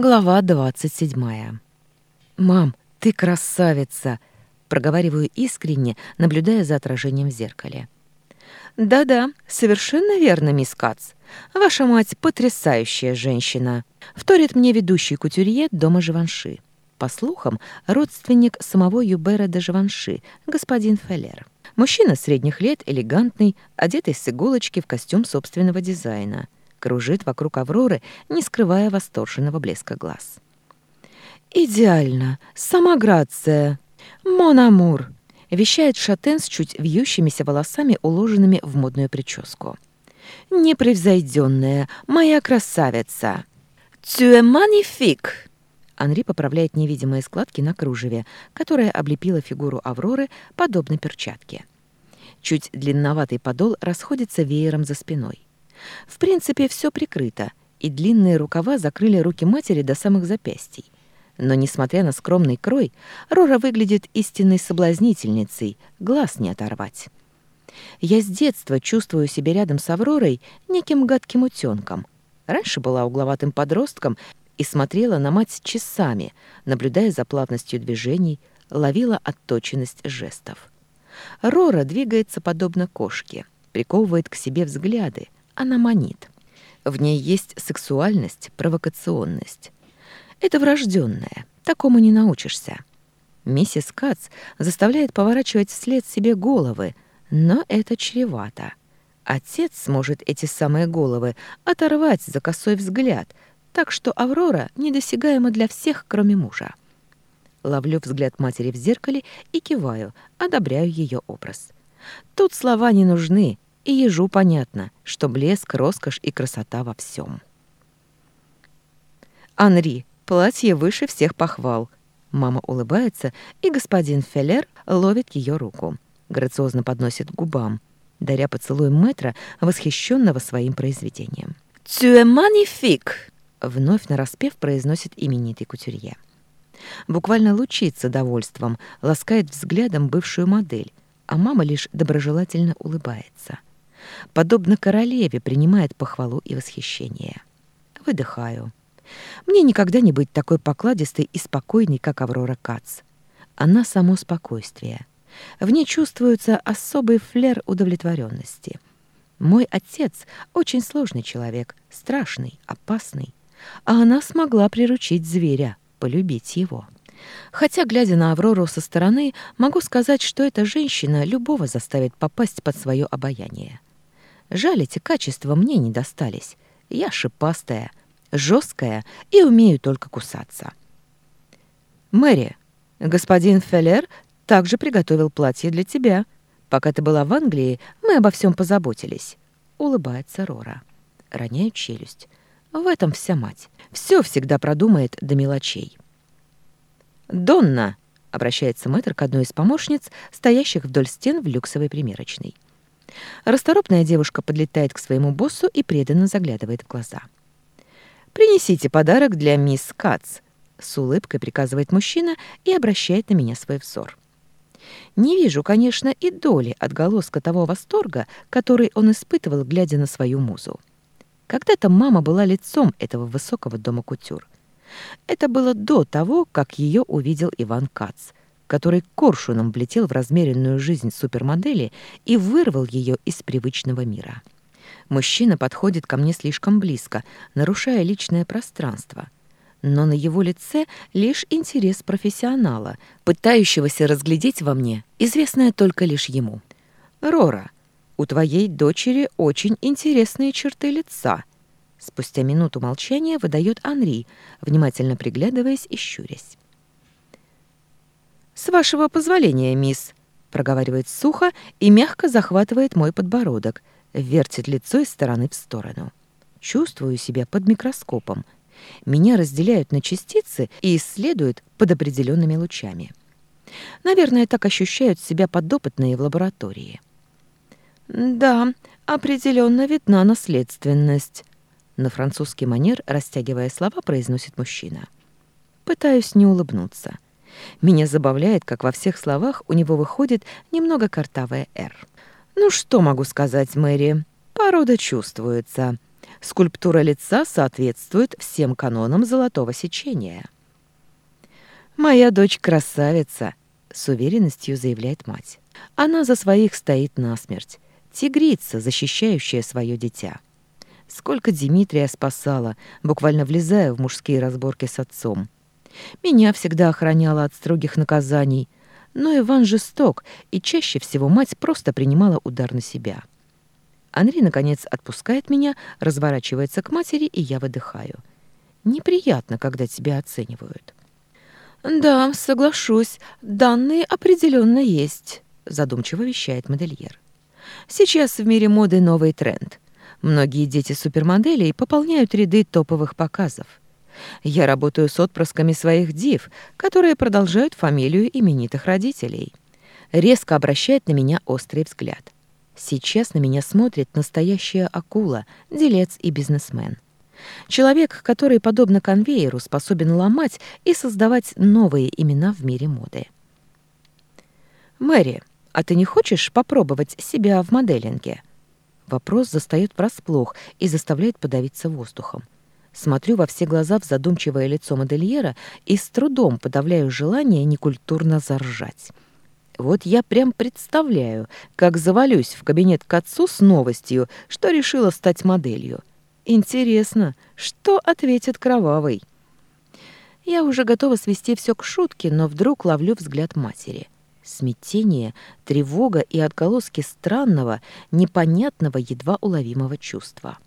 Глава 27. «Мам, ты красавица!» — проговариваю искренне, наблюдая за отражением в зеркале. «Да-да, совершенно верно, мисс Кац. Ваша мать — потрясающая женщина!» — вторит мне ведущий кутюрье дома Живанши. По слухам, родственник самого Юбера де Живанши, господин Феллер. Мужчина средних лет, элегантный, одетый с иголочки в костюм собственного дизайна — кружит вокруг Авроры, не скрывая восторженного блеска глаз. «Идеально! Сама грация! Монамур!» — вещает шатен с чуть вьющимися волосами, уложенными в модную прическу. «Непревзойденная! Моя красавица!» «Тюэ манифик!» Анри поправляет невидимые складки на кружеве, которая облепила фигуру Авроры подобно перчатке. Чуть длинноватый подол расходится веером за спиной. В принципе, все прикрыто, и длинные рукава закрыли руки матери до самых запястий. Но, несмотря на скромный крой, Рора выглядит истинной соблазнительницей, глаз не оторвать. Я с детства чувствую себя рядом с Авророй неким гадким утенком. Раньше была угловатым подростком и смотрела на мать часами, наблюдая за плавностью движений, ловила отточенность жестов. Рора двигается подобно кошке, приковывает к себе взгляды, она манит. В ней есть сексуальность, провокационность. Это врожденное, такому не научишься. Миссис Кац заставляет поворачивать вслед себе головы, но это чревато. Отец сможет эти самые головы оторвать за косой взгляд, так что Аврора недосягаема для всех, кроме мужа. Ловлю взгляд матери в зеркале и киваю, одобряю ее образ. Тут слова не нужны, и ежу понятно, что блеск, роскошь и красота во всем. «Анри, платье выше всех похвал!» Мама улыбается, и господин Феллер ловит ее руку. Грациозно подносит к губам, даря поцелуй мэтра, восхищенного своим произведением. «Тюэ манифик!» — вновь нараспев произносит именитый кутюрье. Буквально лучится довольством, ласкает взглядом бывшую модель, а мама лишь доброжелательно улыбается подобно королеве, принимает похвалу и восхищение. Выдыхаю. Мне никогда не быть такой покладистой и спокойной, как Аврора Кац. Она само спокойствие. В ней чувствуется особый флер удовлетворенности. Мой отец очень сложный человек, страшный, опасный. А она смогла приручить зверя, полюбить его. Хотя, глядя на Аврору со стороны, могу сказать, что эта женщина любого заставит попасть под свое обаяние. Жаль, эти качества мне не достались. Я шипастая, жесткая и умею только кусаться. Мэри, господин Феллер также приготовил платье для тебя. Пока ты была в Англии, мы обо всем позаботились. Улыбается Рора. Роняю челюсть. В этом вся мать. Все всегда продумает до мелочей. «Донна!» — обращается мэтр к одной из помощниц, стоящих вдоль стен в люксовой примерочной. — Расторопная девушка подлетает к своему боссу и преданно заглядывает в глаза. «Принесите подарок для мисс Кац», — с улыбкой приказывает мужчина и обращает на меня свой взор. Не вижу, конечно, и доли отголоска того восторга, который он испытывал, глядя на свою музу. Когда-то мама была лицом этого высокого дома кутюр. Это было до того, как ее увидел Иван Кац, который коршуном влетел в размеренную жизнь супермодели и вырвал ее из привычного мира. Мужчина подходит ко мне слишком близко, нарушая личное пространство. Но на его лице лишь интерес профессионала, пытающегося разглядеть во мне известное только лишь ему. «Рора, у твоей дочери очень интересные черты лица», Спустя минуту молчания выдает Анри, внимательно приглядываясь и щурясь. «С вашего позволения, мисс», — проговаривает сухо и мягко захватывает мой подбородок, вертит лицо из стороны в сторону. Чувствую себя под микроскопом. Меня разделяют на частицы и исследуют под определенными лучами. Наверное, так ощущают себя подопытные в лаборатории. «Да, определенно видна наследственность», — на французский манер, растягивая слова, произносит мужчина. Пытаюсь не улыбнуться. Меня забавляет, как во всех словах у него выходит немного картавая «р». Ну что могу сказать, Мэри? Порода чувствуется. Скульптура лица соответствует всем канонам золотого сечения. «Моя дочь красавица», — с уверенностью заявляет мать. «Она за своих стоит насмерть. Тигрица, защищающая свое дитя. Сколько Дмитрия спасала, буквально влезая в мужские разборки с отцом. Меня всегда охраняла от строгих наказаний, но Иван жесток, и чаще всего мать просто принимала удар на себя. Анри, наконец, отпускает меня, разворачивается к матери, и я выдыхаю. Неприятно, когда тебя оценивают. «Да, соглашусь, данные определенно есть», — задумчиво вещает модельер. «Сейчас в мире моды новый тренд. Многие дети супермоделей пополняют ряды топовых показов. Я работаю с отпрысками своих див, которые продолжают фамилию именитых родителей. Резко обращает на меня острый взгляд. Сейчас на меня смотрит настоящая акула, делец и бизнесмен. Человек, который, подобно конвейеру, способен ломать и создавать новые имена в мире моды. «Мэри, а ты не хочешь попробовать себя в моделинге?» Вопрос застаёт врасплох и заставляет подавиться воздухом. Смотрю во все глаза в задумчивое лицо модельера и с трудом подавляю желание некультурно заржать. Вот я прям представляю, как завалюсь в кабинет к отцу с новостью, что решила стать моделью. Интересно, что ответит Кровавый? Я уже готова свести все к шутке, но вдруг ловлю взгляд матери. Смятение, тревога и отголоски странного, непонятного, едва уловимого чувства.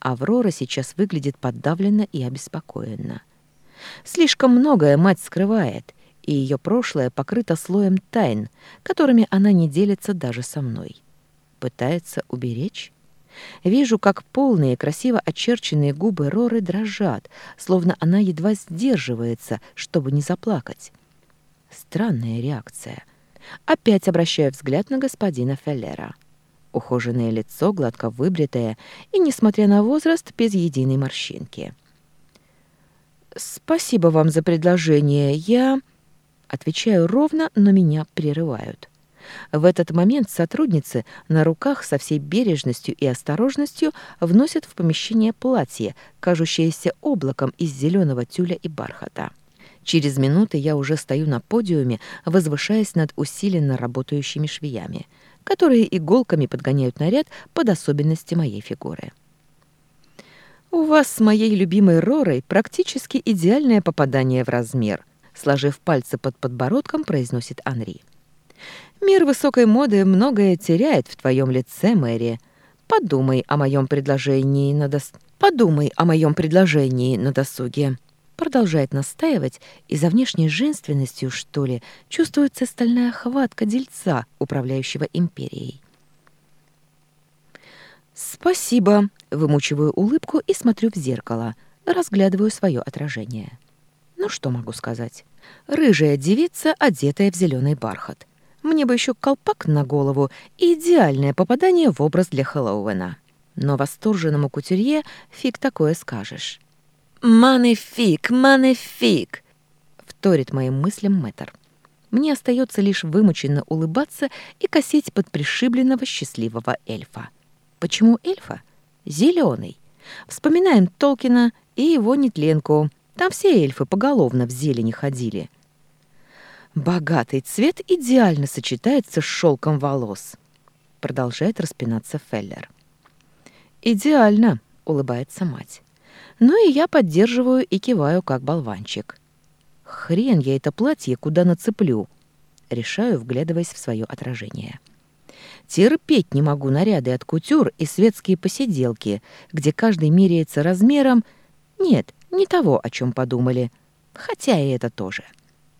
Аврора сейчас выглядит подавленно и обеспокоенно. Слишком многое мать скрывает, и ее прошлое покрыто слоем тайн, которыми она не делится даже со мной. Пытается уберечь? Вижу, как полные, красиво очерченные губы Роры дрожат, словно она едва сдерживается, чтобы не заплакать. Странная реакция. Опять обращаю взгляд на господина Феллера. Ухоженное лицо, гладко выбритое и, несмотря на возраст, без единой морщинки. «Спасибо вам за предложение. Я...» Отвечаю ровно, но меня прерывают. В этот момент сотрудницы на руках со всей бережностью и осторожностью вносят в помещение платье, кажущееся облаком из зеленого тюля и бархата. Через минуты я уже стою на подиуме, возвышаясь над усиленно работающими швеями, которые иголками подгоняют наряд под особенности моей фигуры. «У вас с моей любимой Ророй практически идеальное попадание в размер», сложив пальцы под подбородком, произносит Анри. «Мир высокой моды многое теряет в твоем лице, Мэри. Подумай о моем предложении на дос... Подумай о моем предложении на досуге» продолжает настаивать, и за внешней женственностью, что ли, чувствуется стальная хватка дельца, управляющего империей. «Спасибо!» — вымучиваю улыбку и смотрю в зеркало, разглядываю свое отражение. Ну что могу сказать? Рыжая девица, одетая в зеленый бархат. Мне бы еще колпак на голову и идеальное попадание в образ для Хэллоуэна. Но восторженному кутюрье фиг такое скажешь. «Манефик! Манефик!» — вторит моим мыслям мэтр. Мне остается лишь вымученно улыбаться и косить под пришибленного счастливого эльфа. Почему эльфа? Зеленый. Вспоминаем Толкина и его нетленку. Там все эльфы поголовно в зелени ходили. Богатый цвет идеально сочетается с шелком волос. Продолжает распинаться Феллер. «Идеально», — улыбается мать. Ну и я поддерживаю и киваю, как болванчик. Хрен я это платье куда нацеплю, решаю, вглядываясь в свое отражение. Терпеть не могу наряды от кутюр и светские посиделки, где каждый меряется размером. Нет, не того, о чем подумали. Хотя и это тоже.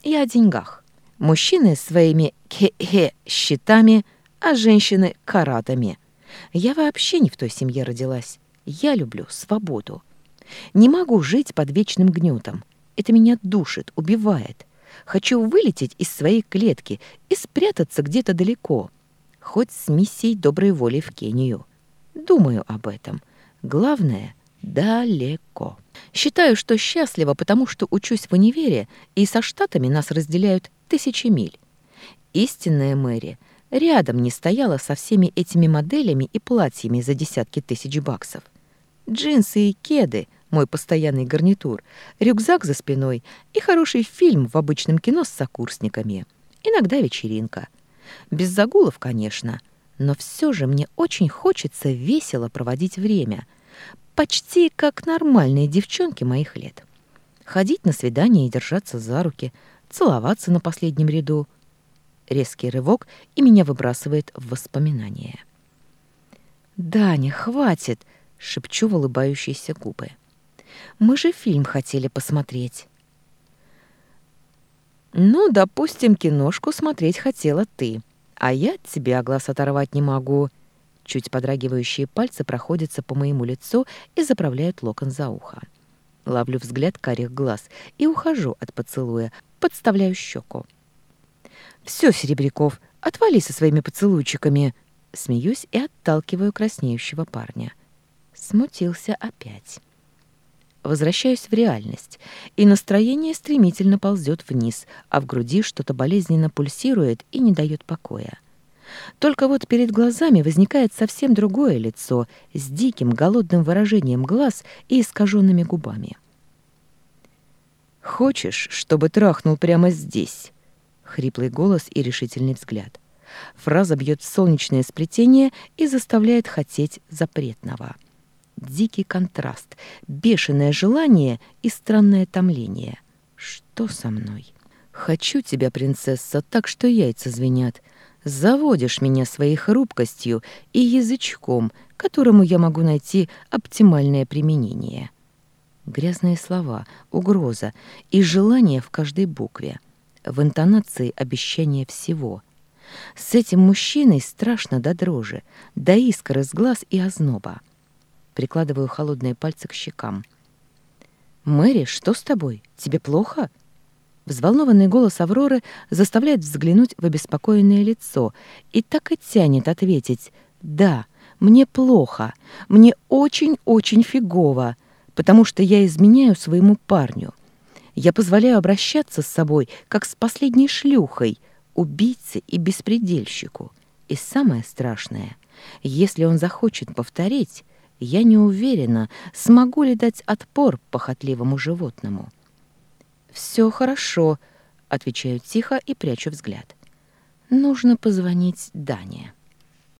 И о деньгах. Мужчины своими хе-хе счетами, а женщины каратами. Я вообще не в той семье родилась. Я люблю свободу. Не могу жить под вечным гнетом. Это меня душит, убивает. Хочу вылететь из своей клетки и спрятаться где-то далеко. Хоть с миссией доброй воли в Кению. Думаю об этом. Главное — далеко. Считаю, что счастлива, потому что учусь в универе, и со Штатами нас разделяют тысячи миль. Истинная Мэри рядом не стояла со всеми этими моделями и платьями за десятки тысяч баксов. Джинсы и кеды — мой постоянный гарнитур, рюкзак за спиной и хороший фильм в обычном кино с сокурсниками. Иногда вечеринка. Без загулов, конечно, но все же мне очень хочется весело проводить время. Почти как нормальные девчонки моих лет. Ходить на свидания и держаться за руки, целоваться на последнем ряду. Резкий рывок, и меня выбрасывает в воспоминания. «Даня, хватит!» — шепчу в улыбающиеся губы. Мы же фильм хотели посмотреть». «Ну, допустим, киношку смотреть хотела ты, а я от тебя глаз оторвать не могу». Чуть подрагивающие пальцы проходятся по моему лицу и заправляют локон за ухо. Ловлю взгляд карих глаз и ухожу от поцелуя, подставляю щеку. «Все, Серебряков, отвали со своими поцелуйчиками!» Смеюсь и отталкиваю краснеющего парня. Смутился опять возвращаюсь в реальность, и настроение стремительно ползет вниз, а в груди что-то болезненно пульсирует и не дает покоя. Только вот перед глазами возникает совсем другое лицо с диким голодным выражением глаз и искаженными губами. «Хочешь, чтобы трахнул прямо здесь?» — хриплый голос и решительный взгляд. Фраза бьет солнечное сплетение и заставляет хотеть запретного дикий контраст, бешеное желание и странное томление. Что со мной? Хочу тебя, принцесса, так что яйца звенят. Заводишь меня своей хрупкостью и язычком, которому я могу найти оптимальное применение. Грязные слова, угроза и желание в каждой букве. В интонации обещание всего — с этим мужчиной страшно до дрожи, до искры с глаз и озноба прикладываю холодные пальцы к щекам. «Мэри, что с тобой? Тебе плохо?» Взволнованный голос Авроры заставляет взглянуть в обеспокоенное лицо и так и тянет ответить «Да, мне плохо, мне очень-очень фигово, потому что я изменяю своему парню. Я позволяю обращаться с собой, как с последней шлюхой, убийце и беспредельщику. И самое страшное, если он захочет повторить, я не уверена, смогу ли дать отпор похотливому животному. «Все хорошо», — отвечаю тихо и прячу взгляд. «Нужно позвонить Дане».